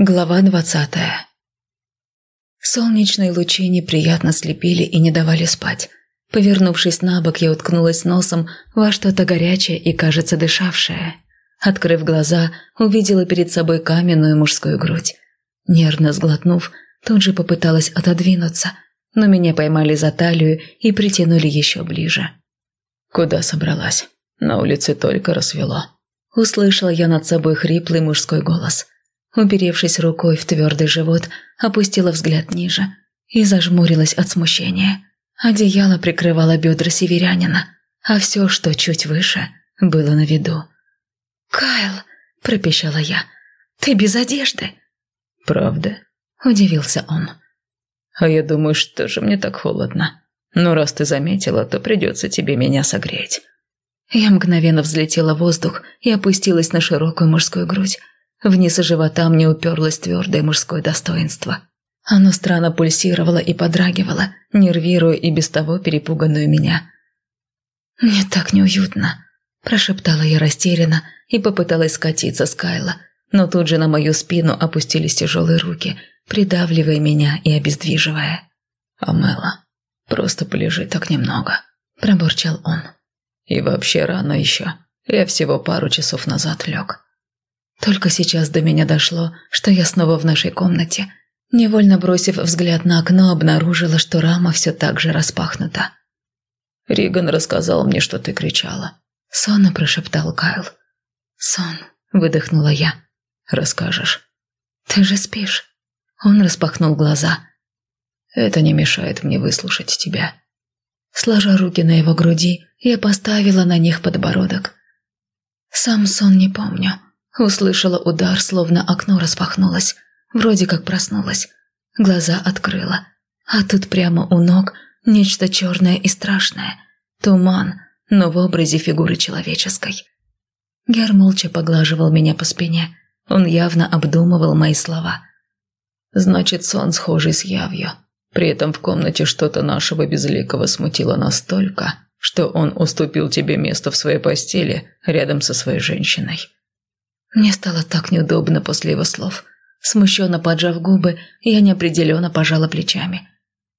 Глава двадцатая Солнечные лучи неприятно слепили и не давали спать. Повернувшись на бок, я уткнулась носом во что-то горячее и, кажется, дышавшее. Открыв глаза, увидела перед собой каменную мужскую грудь. Нервно сглотнув, тут же попыталась отодвинуться, но меня поймали за талию и притянули еще ближе. «Куда собралась? На улице только рассвело». Услышала я над собой хриплый мужской голос – Уперевшись рукой в твердый живот, опустила взгляд ниже и зажмурилась от смущения. Одеяло прикрывало бедра северянина, а все, что чуть выше, было на виду. «Кайл!» – пропищала я. «Ты без одежды?» «Правда?» – удивился он. «А я думаю, что же мне так холодно. Но раз ты заметила, то придется тебе меня согреть». Я мгновенно взлетела в воздух и опустилась на широкую мужскую грудь. Вниз живота мне уперлось твердое мужское достоинство. Оно странно пульсировало и подрагивало, нервируя и без того перепуганную меня. «Мне так неуютно», – прошептала я растерянно и попыталась скатиться с Кайла, но тут же на мою спину опустились тяжелые руки, придавливая меня и обездвиживая. «Амела, просто полежи так немного», – пробурчал он. «И вообще рано еще. Я всего пару часов назад лег». Только сейчас до меня дошло, что я снова в нашей комнате. Невольно бросив взгляд на окно, обнаружила, что рама все так же распахнута. «Риган рассказал мне, что ты кричала», — сонно прошептал Кайл. «Сон», — выдохнула я. «Расскажешь». «Ты же спишь». Он распахнул глаза. «Это не мешает мне выслушать тебя». Сложа руки на его груди, я поставила на них подбородок. Сам сон не помню. Услышала удар, словно окно распахнулось. Вроде как проснулась. Глаза открыла. А тут прямо у ног нечто черное и страшное. Туман, но в образе фигуры человеческой. Гер молча поглаживал меня по спине. Он явно обдумывал мои слова. «Значит, сон схожий с явью. При этом в комнате что-то нашего безликого смутило настолько, что он уступил тебе место в своей постели рядом со своей женщиной». Мне стало так неудобно после его слов. Смущенно поджав губы, я неопределенно пожала плечами.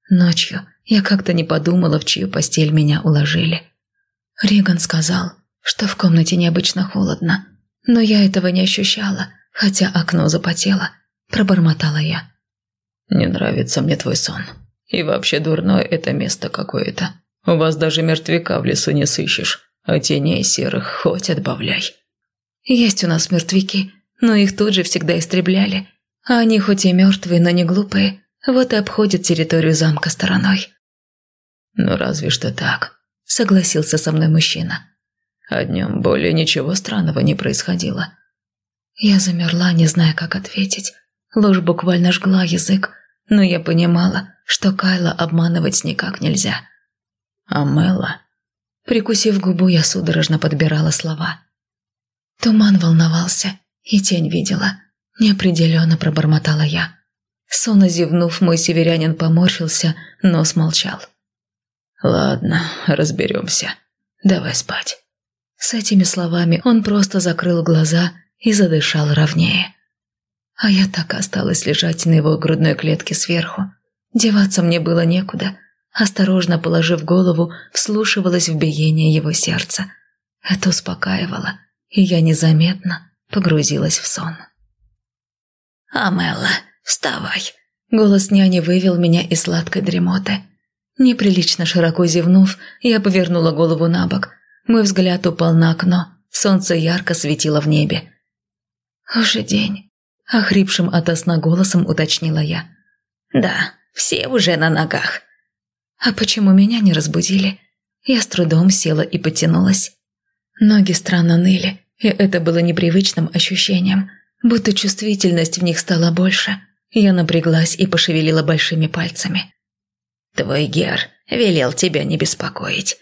Ночью я как-то не подумала, в чью постель меня уложили. Риган сказал, что в комнате необычно холодно, но я этого не ощущала, хотя окно запотело. Пробормотала я. «Не нравится мне твой сон. И вообще дурное это место какое-то. У вас даже мертвяка в лесу не сыщешь, а теней серых хоть отбавляй». Есть у нас мертвяки, но их тут же всегда истребляли. А они хоть и мертвые, но не глупые, вот и обходят территорию замка стороной. «Ну разве что так», — согласился со мной мужчина. А днем более ничего странного не происходило. Я замерла, не зная, как ответить. Ложь буквально жгла язык, но я понимала, что Кайла обманывать никак нельзя. А Мелла... Прикусив губу, я судорожно подбирала слова. Туман волновался, и тень видела. Неопределенно пробормотала я. Сонно зевнув, мой северянин поморщился, но смолчал. «Ладно, разберемся. Давай спать». С этими словами он просто закрыл глаза и задышал ровнее. А я так осталась лежать на его грудной клетке сверху. Деваться мне было некуда. Осторожно положив голову, вслушивалась в биение его сердца. Это успокаивало и я незаметно погрузилась в сон. «Амелла, вставай!» Голос няни вывел меня из сладкой дремоты. Неприлично широко зевнув, я повернула голову на бок. Мой взгляд упал на окно. Солнце ярко светило в небе. «Уже день», — охрипшим от сна голосом уточнила я. «Да, все уже на ногах». «А почему меня не разбудили?» Я с трудом села и потянулась. Ноги странно ныли, и это было непривычным ощущением, будто чувствительность в них стала больше. Я напряглась и пошевелила большими пальцами. «Твой Гер велел тебя не беспокоить».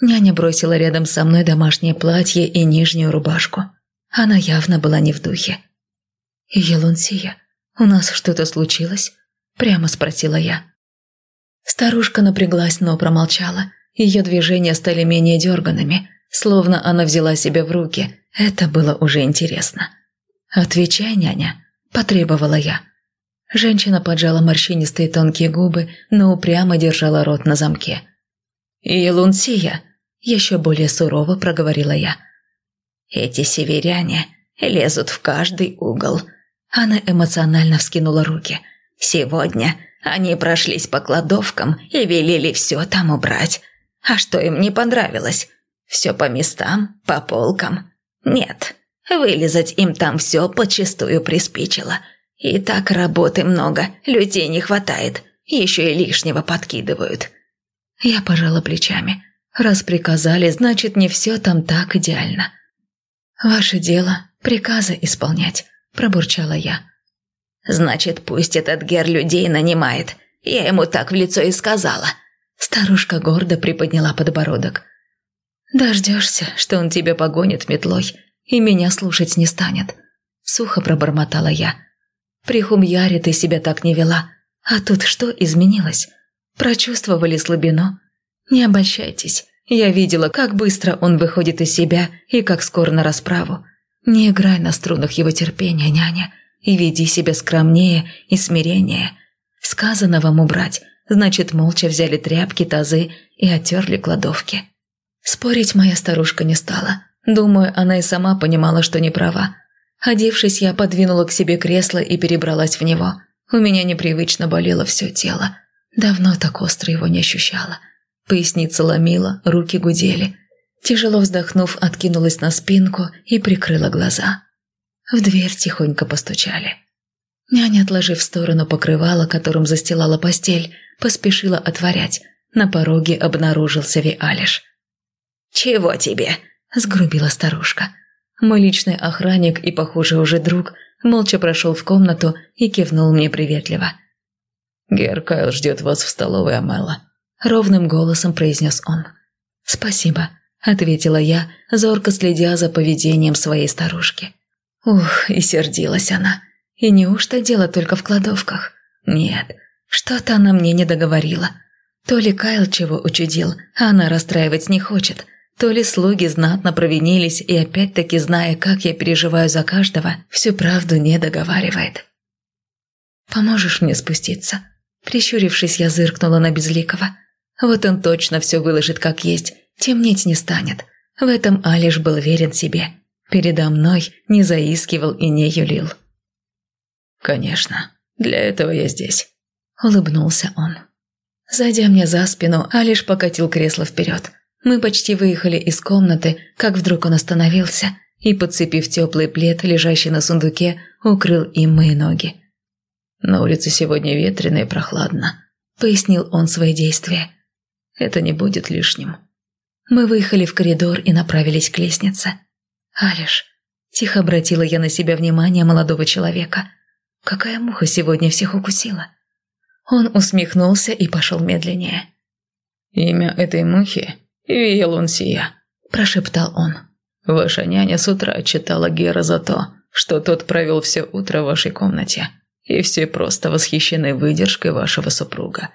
Няня бросила рядом со мной домашнее платье и нижнюю рубашку. Она явно была не в духе. «Елунсия, у нас что-то случилось?» – прямо спросила я. Старушка напряглась, но промолчала. Ее движения стали менее дерганными – Словно она взяла себя в руки. Это было уже интересно. «Отвечай, няня», – потребовала я. Женщина поджала морщинистые тонкие губы, но упрямо держала рот на замке. «И Лунсия!» – еще более сурово проговорила я. «Эти северяне лезут в каждый угол». Она эмоционально вскинула руки. «Сегодня они прошлись по кладовкам и велели все там убрать. А что им не понравилось? Все по местам, по полкам? Нет, вылезать им там все подчистую приспичило». И так работы много, людей не хватает, еще и лишнего подкидывают. Я пожала плечами. Раз приказали, значит, не все там так идеально. Ваше дело – приказы исполнять, пробурчала я. Значит, пусть этот гер людей нанимает. Я ему так в лицо и сказала. Старушка гордо приподняла подбородок. Дождешься, что он тебя погонит метлой, и меня слушать не станет. Сухо пробормотала я. При Хумьяре ты себя так не вела. А тут что изменилось? Прочувствовали слабину? Не обольщайтесь. Я видела, как быстро он выходит из себя и как скоро на расправу. Не играй на струнах его терпения, няня, и веди себя скромнее и смиреннее. Сказано вам убрать, значит, молча взяли тряпки, тазы и оттерли кладовки. Спорить моя старушка не стала. Думаю, она и сама понимала, что не права. Одевшись, я подвинула к себе кресло и перебралась в него. У меня непривычно болело все тело. Давно так остро его не ощущала. Поясница ломила, руки гудели. Тяжело вздохнув, откинулась на спинку и прикрыла глаза. В дверь тихонько постучали. Няня, отложив в сторону покрывало, которым застилала постель, поспешила отворять. На пороге обнаружился Виалиш. «Чего тебе?» – сгрубила старушка. Мой личный охранник и, похоже, уже друг, молча прошел в комнату и кивнул мне приветливо. «Гер Кайл ждет вас в столовой, Амела», — ровным голосом произнес он. «Спасибо», — ответила я, зорко следя за поведением своей старушки. Ух, и сердилась она. И неужто дело только в кладовках? Нет, что-то она мне не договорила. То ли Кайл чего учудил, а она расстраивать не хочет, то ли слуги знатно провинились и опять-таки, зная, как я переживаю за каждого, всю правду не договаривает. «Поможешь мне спуститься?» Прищурившись, я зыркнула на Безликого. Вот он точно все выложит как есть, темнеть не станет. В этом Алиш был верен себе. Передо мной не заискивал и не юлил. «Конечно, для этого я здесь», — улыбнулся он. Зайдя мне за спину, Алиш покатил кресло вперед. Мы почти выехали из комнаты, как вдруг он остановился и, подцепив теплый плед, лежащий на сундуке, укрыл им мои ноги. «На улице сегодня ветрено и прохладно», — пояснил он свои действия. «Это не будет лишним». Мы выехали в коридор и направились к лестнице. «Алиш», — тихо обратила я на себя внимание молодого человека, — «какая муха сегодня всех укусила?» Он усмехнулся и пошел медленнее. «Имя этой мухи «Виелунсия», – прошептал он. «Ваша няня с утра читала Гера за то, что тот провел все утро в вашей комнате, и все просто восхищены выдержкой вашего супруга.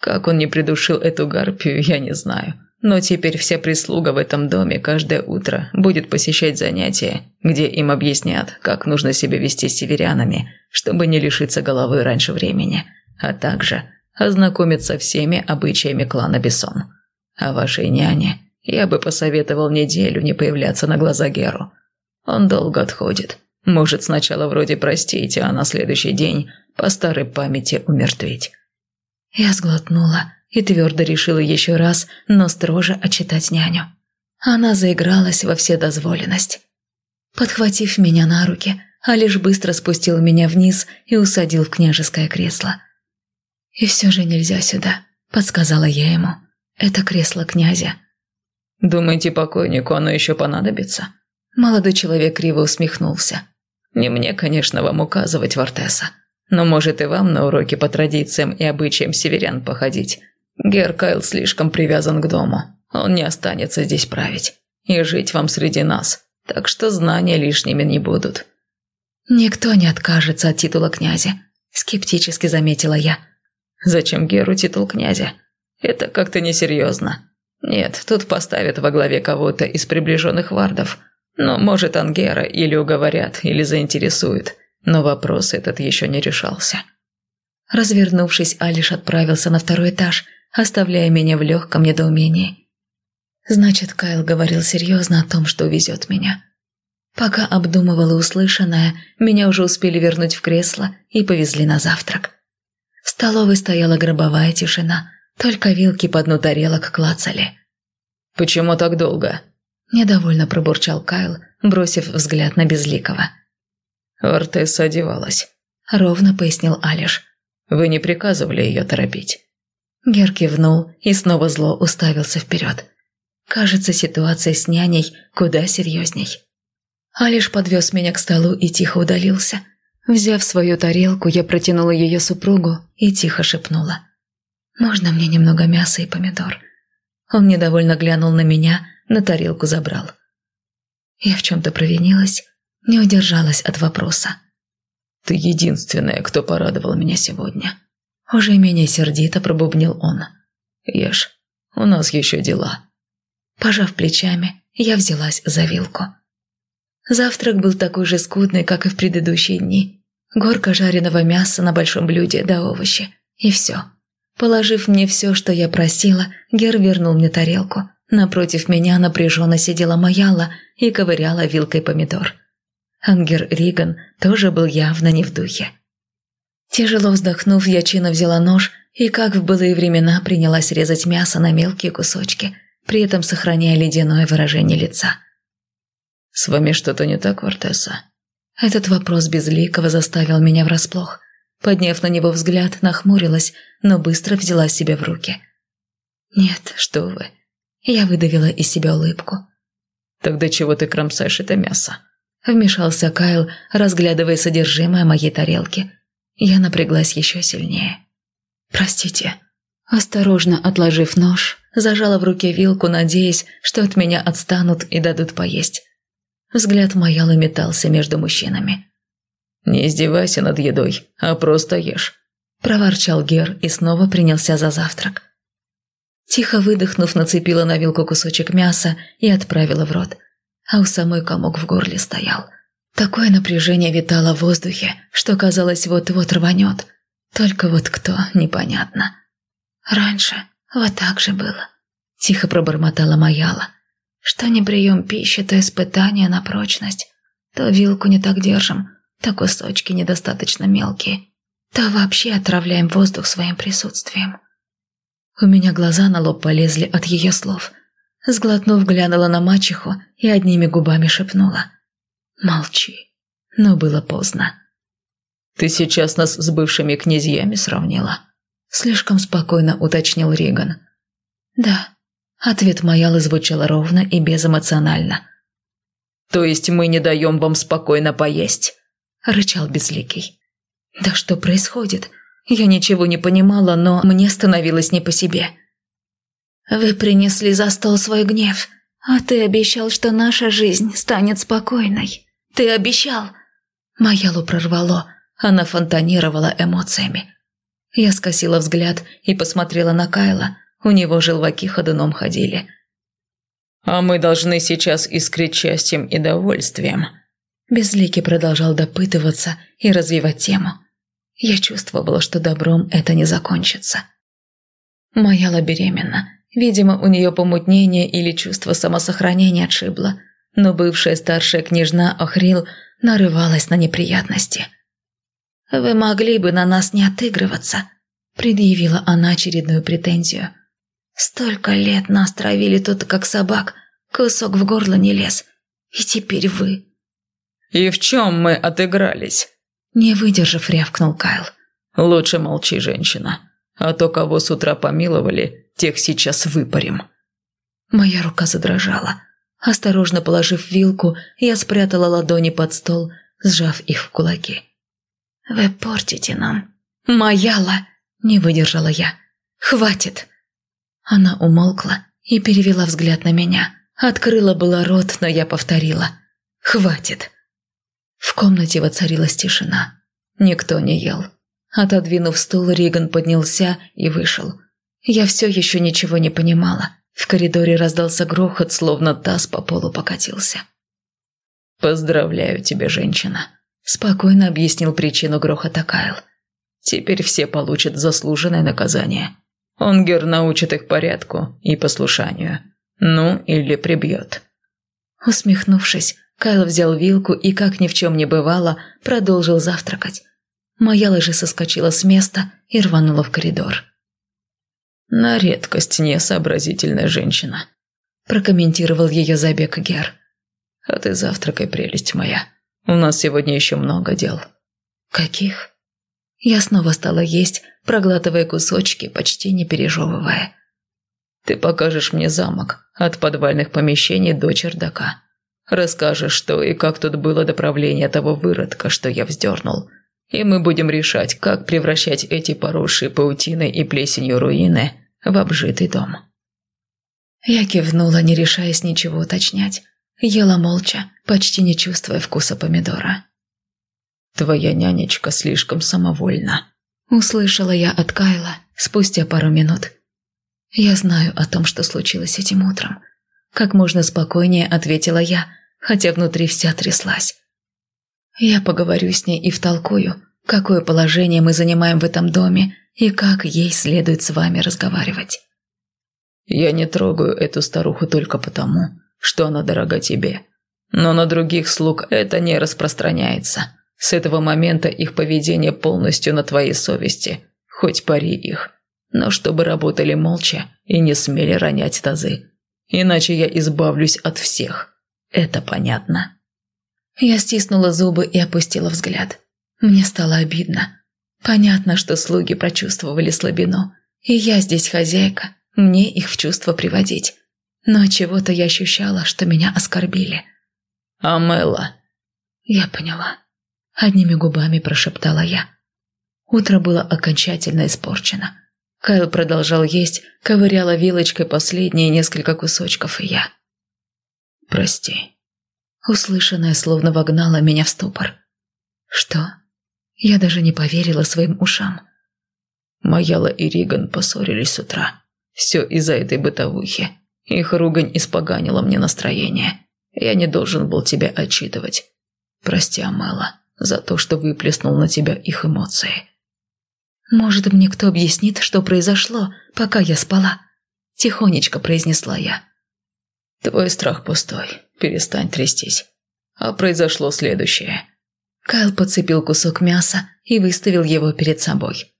Как он не придушил эту гарпию, я не знаю, но теперь вся прислуга в этом доме каждое утро будет посещать занятия, где им объяснят, как нужно себя вести с северянами, чтобы не лишиться головы раньше времени, а также ознакомиться со всеми обычаями клана Бессон». А вашей няне я бы посоветовал неделю не появляться на глаза Геру. Он долго отходит. Может сначала вроде простить, а на следующий день по старой памяти умертвить. Я сглотнула и твердо решила еще раз, но строже отчитать няню. Она заигралась во вседозволенность. Подхватив меня на руки, Алиш быстро спустил меня вниз и усадил в княжеское кресло. «И все же нельзя сюда», — подсказала я ему. Это кресло князя. Думаете, покойнику оно еще понадобится? Молодой человек криво усмехнулся. Не мне, конечно, вам указывать, Вартеса. Но может и вам на уроки по традициям и обычаям северян походить. Гер Кайл слишком привязан к дому. Он не останется здесь править. И жить вам среди нас. Так что знания лишними не будут. Никто не откажется от титула князя, скептически заметила я. Зачем Геру титул князя? Это как-то несерьезно. Нет, тут поставят во главе кого-то из приближенных вардов. Но, может, Ангера или уговорят, или заинтересуют. но вопрос этот еще не решался. Развернувшись, Алиш отправился на второй этаж, оставляя меня в легком недоумении. Значит, Кайл говорил серьезно о том, что увезет меня. Пока обдумывала услышанное, меня уже успели вернуть в кресло и повезли на завтрак. В столовой стояла гробовая тишина, только вилки по дну тарелок клацали. «Почему так долго?» – недовольно пробурчал Кайл, бросив взгляд на Безликого. Ортесса одевалась. Ровно пояснил Алиш. «Вы не приказывали ее торопить?» Гер кивнул и снова зло уставился вперед. Кажется, ситуация с няней куда серьезней. Алиш подвез меня к столу и тихо удалился. Взяв свою тарелку, я протянула ее супругу и тихо шепнула. «Можно мне немного мяса и помидор?» Он недовольно глянул на меня, на тарелку забрал. Я в чем-то провинилась, не удержалась от вопроса. «Ты единственная, кто порадовал меня сегодня». Уже менее сердито пробубнил он. «Ешь, у нас еще дела». Пожав плечами, я взялась за вилку. Завтрак был такой же скудный, как и в предыдущие дни. Горка жареного мяса на большом блюде да овощи. И все. Положив мне все, что я просила, Гер вернул мне тарелку. Напротив меня напряженно сидела Маяла и ковыряла вилкой помидор. Ангер Риган тоже был явно не в духе. Тяжело вздохнув, я чинно взяла нож и, как в былые времена, принялась резать мясо на мелкие кусочки, при этом сохраняя ледяное выражение лица. «С вами что-то не так, Вортеса?» Этот вопрос безликого заставил меня врасплох. Подняв на него взгляд, нахмурилась, но быстро взяла себя в руки. «Нет, что вы». Я выдавила из себя улыбку. «Тогда чего ты кромсаешь это мясо?» Вмешался Кайл, разглядывая содержимое моей тарелки. Я напряглась еще сильнее. «Простите». Осторожно отложив нож, зажала в руке вилку, надеясь, что от меня отстанут и дадут поесть. Взгляд Майялы метался между мужчинами. «Не издевайся над едой, а просто ешь», – проворчал Гер и снова принялся за завтрак. Тихо выдохнув, нацепила на вилку кусочек мяса и отправила в рот а у самой комок в горле стоял. Такое напряжение витало в воздухе, что казалось вот-вот рванет. Только вот кто, непонятно. Раньше вот так же было. Тихо пробормотала Маяла. Что не прием пищи, то испытание на прочность. То вилку не так держим, то кусочки недостаточно мелкие, то вообще отравляем воздух своим присутствием. У меня глаза на лоб полезли от ее слов – Сглотнув, глянула на мачеху и одними губами шепнула. «Молчи». Но было поздно. «Ты сейчас нас с бывшими князьями сравнила?» Слишком спокойно уточнил Риган. «Да». Ответ Маялы звучал ровно и безэмоционально. «То есть мы не даем вам спокойно поесть?» Рычал Безликий. «Да что происходит? Я ничего не понимала, но мне становилось не по себе». Вы принесли за стол свой гнев, а ты обещал, что наша жизнь станет спокойной. Ты обещал!» Маялу прорвало, она фонтанировала эмоциями. Я скосила взгляд и посмотрела на Кайла, у него желваки ходуном ходили. «А мы должны сейчас искрить счастьем и довольствием». Безликий продолжал допытываться и развивать тему. Я чувствовала, что добром это не закончится. Маяла беременна, Видимо, у нее помутнение или чувство самосохранения отшибло, но бывшая старшая княжна Охрил нарывалась на неприятности. «Вы могли бы на нас не отыгрываться», – предъявила она очередную претензию. «Столько лет нас травили тут, как собак, кусок в горло не лез, и теперь вы». «И в чем мы отыгрались?» Не выдержав, рявкнул Кайл. «Лучше молчи, женщина, а то кого с утра помиловали, тех сейчас выпарим». Моя рука задрожала. Осторожно положив вилку, я спрятала ладони под стол, сжав их в кулаки. «Вы портите нам». «Маяла!» – не выдержала я. «Хватит!» Она умолкла и перевела взгляд на меня. Открыла было рот, но я повторила. «Хватит!» В комнате воцарилась тишина. Никто не ел. Отодвинув стул, Риган поднялся и вышел. Я все еще ничего не понимала. В коридоре раздался грохот, словно таз по полу покатился. «Поздравляю тебя, женщина. спокойно объяснил причину грохота Кайл. Теперь все получат заслуженное наказание. Онгер научит их порядку и послушанию. Ну, или прибьет. Усмехнувшись, Кайл взял вилку и, как ни в чем не бывало, продолжил завтракать. Моя лыжа соскочила с места и рванула в коридор. «На редкость несообразительная женщина», – прокомментировал ее забег Гер. «А ты завтракай, прелесть моя. У нас сегодня еще много дел». «Каких?» Я снова стала есть, проглатывая кусочки, почти не пережевывая. «Ты покажешь мне замок, от подвальных помещений до чердака. Расскажешь, что и как тут было до правления того выродка, что я вздернул. И мы будем решать, как превращать эти поросшие паутиной и плесенью руины в обжитый дом». Я кивнула, не решаясь ничего уточнять. Ела молча, почти не чувствуя вкуса помидора. «Твоя нянечка слишком самовольна», – услышала я от Кайла спустя пару минут. «Я знаю о том, что случилось этим утром», как можно спокойнее ответила я, хотя внутри вся тряслась. Я поговорю с ней и втолкую, какое положение мы занимаем в этом доме и как ей следует с вами разговаривать. Я не трогаю эту старуху только потому, что она дорога тебе. Но на других слуг это не распространяется. С этого момента их поведение полностью на твоей совести, хоть пари их. Но чтобы работали молча и не смели ронять тазы. Иначе я избавлюсь от всех. Это понятно?» Я стиснула зубы и опустила взгляд. Мне стало обидно. Понятно, что слуги прочувствовали слабину. И я здесь хозяйка, мне их в чувство приводить. Но чего-то я ощущала, что меня оскорбили. «Амела!» Я поняла. Одними губами прошептала я. Утро было окончательно испорчено. Кайл продолжал есть, ковыряла вилочкой последние несколько кусочков, и я... «Прости». Услышанное словно вогнало меня в ступор. «Что?» Я даже не поверила своим ушам. Маяла и Риган поссорились с утра. Все из-за этой бытовухи. Их ругань испоганила мне настроение. Я не должен был тебя отчитывать. Прости, Амела, за то, что выплеснул на тебя их эмоции. «Может, мне кто объяснит, что произошло, пока я спала?» – тихонечко произнесла я. «Твой страх пустой. Перестань трястись. А произошло следующее». Кайл подцепил кусок мяса и выставил его перед собой.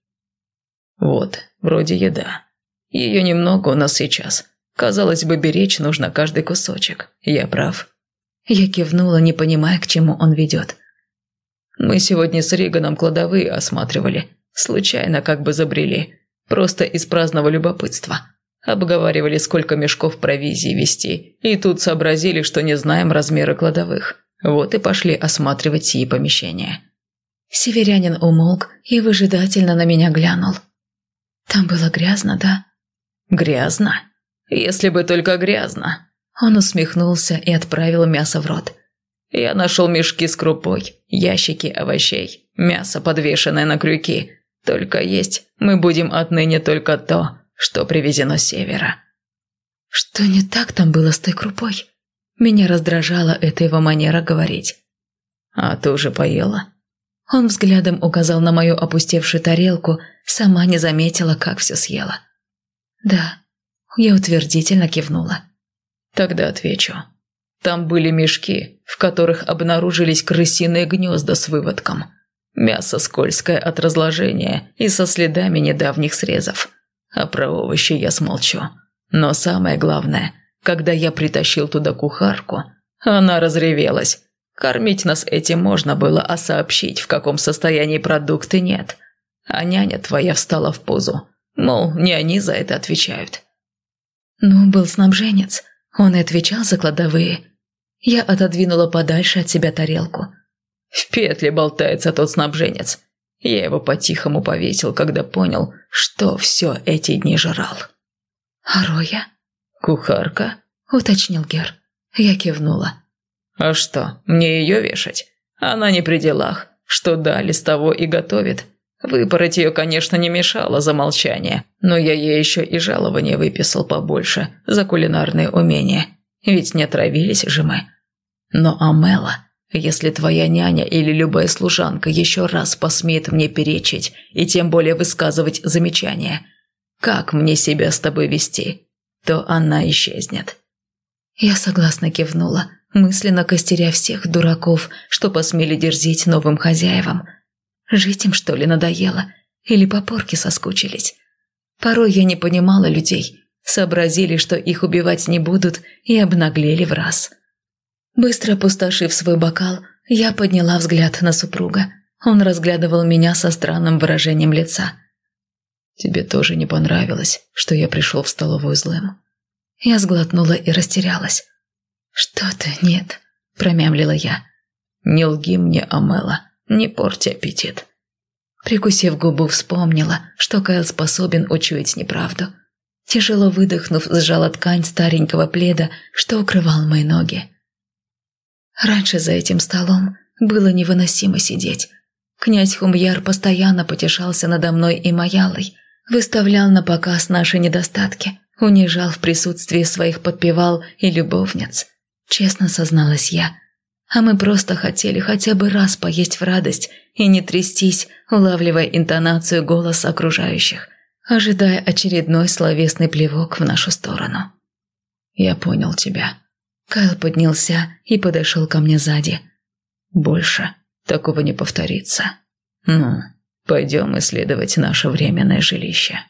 «Вот, вроде еда. Ее немного у нас сейчас. Казалось бы, беречь нужно каждый кусочек. Я прав». Я кивнула, не понимая, к чему он ведет. «Мы сегодня с Риганом кладовые осматривали. Случайно как бы забрели. Просто из праздного любопытства. Обговаривали, сколько мешков провизии вести, и тут сообразили, что не знаем размера кладовых. Вот и пошли осматривать сии помещения. Северянин умолк и выжидательно на меня глянул. «Там было грязно, да?» «Грязно? Если бы только грязно!» Он усмехнулся и отправил мясо в рот. «Я нашел мешки с крупой, ящики овощей, мясо, подвешенное на крюки, только есть мы будем отныне только то, что привезено с севера». Что не так там было с той крупой? Меня раздражала эта его манера говорить. «А ты уже поела?» Он взглядом указал на мою опустевшую тарелку, сама не заметила, как все съела. «Да», я утвердительно кивнула. «Тогда отвечу. Там были мешки, в которых обнаружились крысиные гнезда с выводком. Мясо скользкое от разложения и со следами недавних срезов. А про овощи я смолчу. Но самое главное, когда я притащил туда кухарку, она разревелась. Кормить нас этим можно было, а сообщить, в каком состоянии продукты нет. А няня твоя встала в позу. Мол, не они за это отвечают. Ну, был снабженец. Он и отвечал за кладовые. Я отодвинула подальше от себя тарелку. В петле болтается тот снабженец. Я его по-тихому повесил, когда понял, что все эти дни жрал. «А Роя?» «Кухарка?» – уточнил Гер. Я кивнула. «А что, мне ее вешать? Она не при делах. Что дали, с того и готовит. Выпороть ее, конечно, не мешало за молчание, но я ей еще и жалование выписал побольше за кулинарные умения. Ведь не отравились же мы. Но Амела Если твоя няня или любая служанка еще раз посмеет мне перечить и тем более высказывать замечания, как мне себя с тобой вести, то она исчезнет». Я согласно кивнула, мысленно костеря всех дураков, что посмели дерзить новым хозяевам. Жить им, что ли, надоело? Или по порке соскучились? Порой я не понимала людей, сообразили, что их убивать не будут, и обнаглели в раз. Быстро опустошив свой бокал, я подняла взгляд на супруга. Он разглядывал меня со странным выражением лица. «Тебе тоже не понравилось, что я пришел в столовую злым?» Я сглотнула и растерялась. «Что-то нет», – промямлила я. «Не лги мне, Амела, не порти аппетит». Прикусив губу, вспомнила, что Кайл способен учуять неправду. Тяжело выдохнув, сжала ткань старенького пледа, что укрывал мои ноги. Раньше за этим столом было невыносимо сидеть. Князь Хумьяр постоянно потешался надо мной и Маялой, выставлял на показ наши недостатки, унижал в присутствии своих подпевал и любовниц. Честно созналась я. А мы просто хотели хотя бы раз поесть в радость и не трястись, улавливая интонацию голоса окружающих, ожидая очередной словесный плевок в нашу сторону. «Я понял тебя», Кайл поднялся и подошел ко мне сзади. «Больше такого не повторится. Ну, пойдем исследовать наше временное жилище».